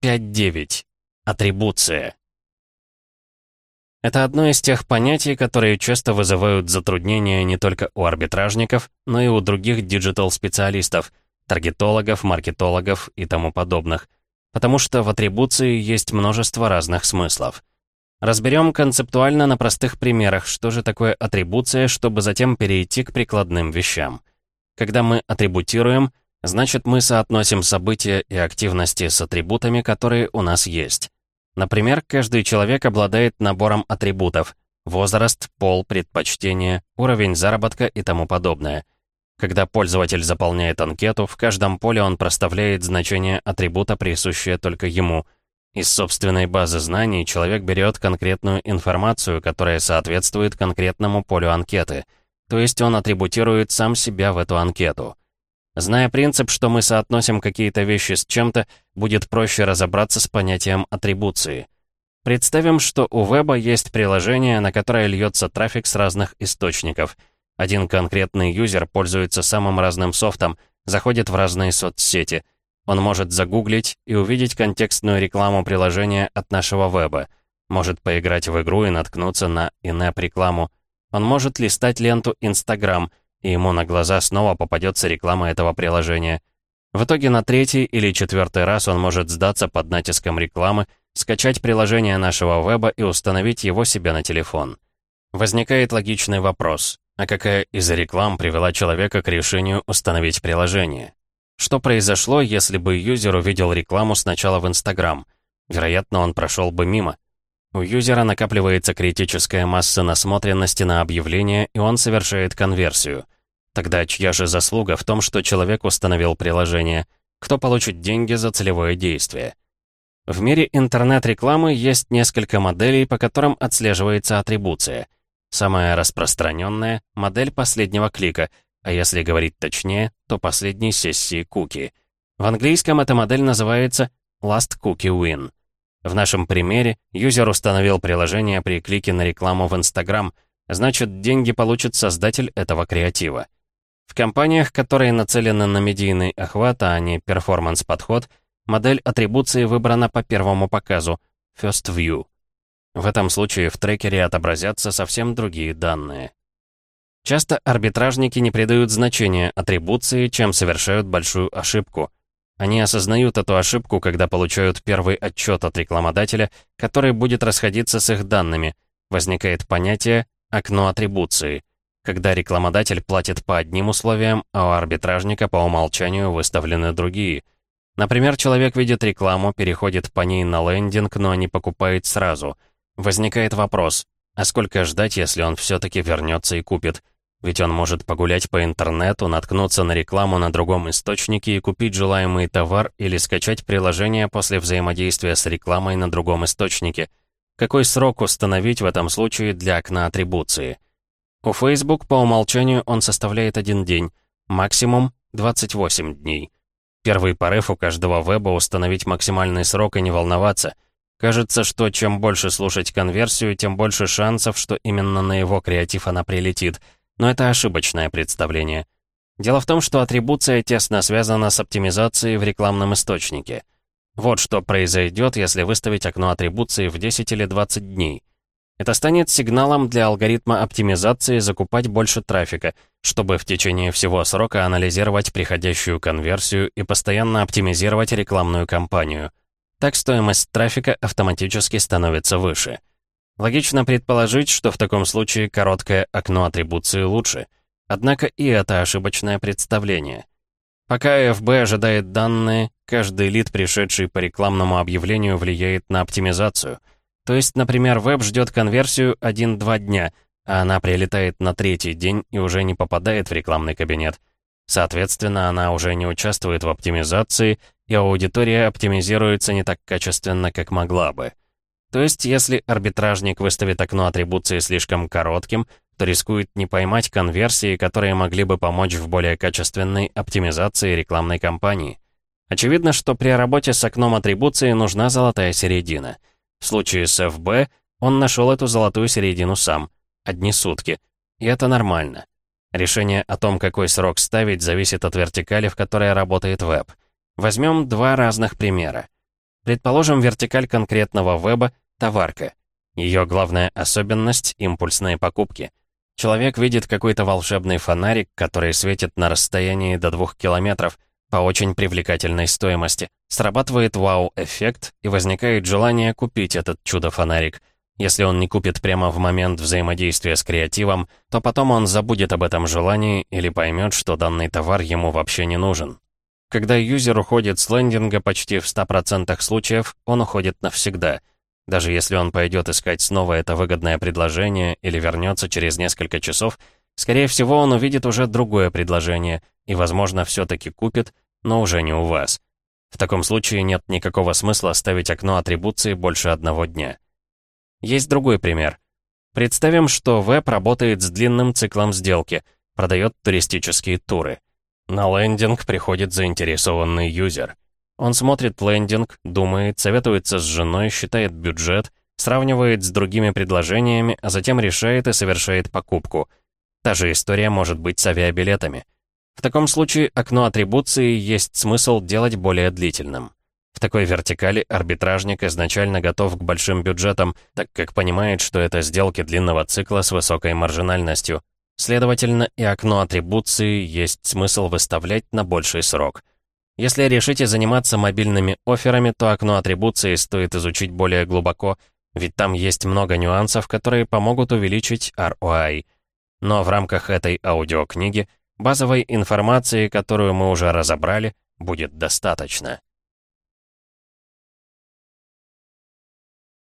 5.9. Атрибуция. Это одно из тех понятий, которые часто вызывают затруднения не только у арбитражников, но и у других digital -специалистов, таргетологов, маркетологов и тому подобных, потому что в атрибуции есть множество разных смыслов. Разберем концептуально на простых примерах, что же такое атрибуция, чтобы затем перейти к прикладным вещам. Когда мы атрибутируем, значит мы соотносим события и активности с атрибутами, которые у нас есть. Например, каждый человек обладает набором атрибутов – возраст, пол, предпочтение, уровень заработка и тому подобное. Когда пользователь заполняет анкету, в каждом поле он проставляет значение атрибута, присущее только ему. Из собственной базы знаний человек берет конкретную информацию, которая соответствует конкретному полю анкеты. То есть он атрибутирует сам себя в эту анкету. Зная принцип, что мы соотносим какие-то вещи с чем-то, будет проще разобраться с понятием атрибуции. Представим, что у веба есть приложение, на которое льется трафик с разных источников. Один конкретный юзер пользуется самым разным софтом, заходит в разные соцсети. Он может загуглить и увидеть контекстную рекламу приложения от нашего веба. Может поиграть в игру и наткнуться на инэп-рекламу. Он может листать ленту Instagram — и ему на глаза снова попадется реклама этого приложения. В итоге на третий или четвертый раз он может сдаться под натиском рекламы, скачать приложение нашего веба и установить его себе на телефон. Возникает логичный вопрос, а какая из реклам привела человека к решению установить приложение? Что произошло, если бы юзер увидел рекламу сначала в Инстаграм? Вероятно, он прошел бы мимо. У юзера накапливается критическая масса насмотренности на объявление, и он совершает конверсию. Тогда чья же заслуга в том, что человек установил приложение? Кто получит деньги за целевое действие? В мире интернет-рекламы есть несколько моделей, по которым отслеживается атрибуция. Самая распространенная — модель последнего клика, а если говорить точнее, то последней сессии куки. В английском эта модель называется Last Cookie Win. В нашем примере юзер установил приложение при клике на рекламу в Instagram, значит, деньги получит создатель этого креатива. В компаниях, которые нацелены на медийный охват, а не перформанс-подход, модель атрибуции выбрана по первому показу — First View. В этом случае в трекере отобразятся совсем другие данные. Часто арбитражники не придают значения атрибуции, чем совершают большую ошибку — они осознают эту ошибку, когда получают первый отчет от рекламодателя, который будет расходиться с их данными. Возникает понятие «окно атрибуции», когда рекламодатель платит по одним условиям, а у арбитражника по умолчанию выставлены другие. Например, человек видит рекламу, переходит по ней на лендинг, но не покупает сразу. Возникает вопрос, а сколько ждать, если он все-таки вернется и купит? Ведь он может погулять по интернету, наткнуться на рекламу на другом источнике и купить желаемый товар или скачать приложение после взаимодействия с рекламой на другом источнике. Какой срок установить в этом случае для окна атрибуции? У Facebook по умолчанию он составляет один день, максимум 28 дней. Первый порыв у каждого веба установить максимальный срок и не волноваться. Кажется, что чем больше слушать конверсию, тем больше шансов, что именно на его креатив она прилетит — но это ошибочное представление. Дело в том, что атрибуция тесно связана с оптимизацией в рекламном источнике. Вот что произойдет, если выставить окно атрибуции в 10 или 20 дней. Это станет сигналом для алгоритма оптимизации закупать больше трафика, чтобы в течение всего срока анализировать приходящую конверсию и постоянно оптимизировать рекламную кампанию. Так стоимость трафика автоматически становится выше. Логично предположить, что в таком случае короткое окно атрибуции лучше. Однако и это ошибочное представление. Пока ФБ ожидает данные, каждый лид, пришедший по рекламному объявлению, влияет на оптимизацию. То есть, например, веб ждет конверсию 1-2 дня, а она прилетает на третий день и уже не попадает в рекламный кабинет. Соответственно, она уже не участвует в оптимизации, и аудитория оптимизируется не так качественно, как могла бы. То есть, если арбитражник выставит окно атрибуции слишком коротким, то рискует не поймать конверсии, которые могли бы помочь в более качественной оптимизации рекламной кампании. Очевидно, что при работе с окном атрибуции нужна золотая середина. В случае с FB он нашел эту золотую середину сам. Одни сутки. И это нормально. Решение о том, какой срок ставить, зависит от вертикали, в которой работает веб. Возьмем два разных примера. Предположим, вертикаль конкретного веба — товарка. Ее главная особенность — импульсные покупки. Человек видит какой-то волшебный фонарик, который светит на расстоянии до двух километров по очень привлекательной стоимости. Срабатывает вау-эффект, и возникает желание купить этот чудо-фонарик. Если он не купит прямо в момент взаимодействия с креативом, то потом он забудет об этом желании или поймет, что данный товар ему вообще не нужен. Когда юзер уходит с лендинга почти в 100% случаев, он уходит навсегда — даже если он пойдет искать снова это выгодное предложение или вернется через несколько часов, скорее всего, он увидит уже другое предложение и, возможно, все-таки купит, но уже не у вас. В таком случае нет никакого смысла ставить окно атрибуции больше одного дня. Есть другой пример. Представим, что веб работает с длинным циклом сделки, продает туристические туры. На лендинг приходит заинтересованный юзер. Он смотрит лендинг, думает, советуется с женой, считает бюджет, сравнивает с другими предложениями, а затем решает и совершает покупку. Та же история может быть с авиабилетами. В таком случае окно атрибуции есть смысл делать более длительным. В такой вертикали арбитражник изначально готов к большим бюджетам, так как понимает, что это сделки длинного цикла с высокой маржинальностью. Следовательно, и окно атрибуции есть смысл выставлять на больший срок — если решите заниматься мобильными офферами, то окно атрибуции стоит изучить более глубоко, ведь там есть много нюансов, которые помогут увеличить ROI. Но в рамках этой аудиокниги базовой информации, которую мы уже разобрали, будет достаточно.